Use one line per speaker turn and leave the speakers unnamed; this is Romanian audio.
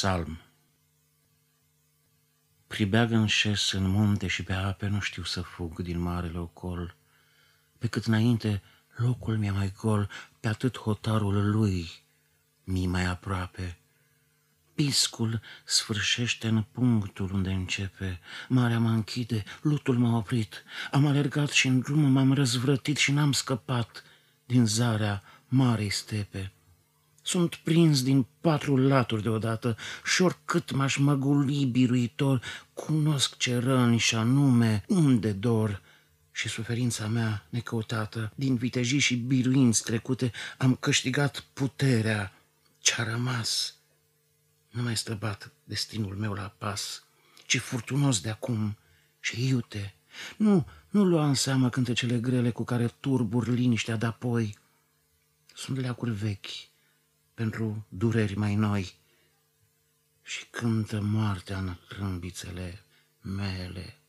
Psalm Pribeag în șes în munte și pe ape, nu știu să fug din marele ocol. Pe cât înainte locul mi-e mai gol, pe atât hotarul lui mi mai aproape. Piscul sfârșește în punctul unde începe, marea mă închide, lutul m-a oprit, am alergat și în drum m-am răzvrătit și n-am scăpat din zarea marei stepe. Sunt prins din patru laturi deodată și oricât m-aș măguli biruitor, cunosc ce răni și anume unde dor. Și suferința mea necăutată, din vitejii și biruinți trecute, am câștigat puterea ce-a rămas. Nu mai străbat destinul meu la pas, ci furtunos de acum și iute. Nu, nu lua în seamă cântecele grele cu care turbur liniștea de apoi. Sunt leacuri vechi, pentru dureri mai noi și cântă moartea în trâmbițele mele.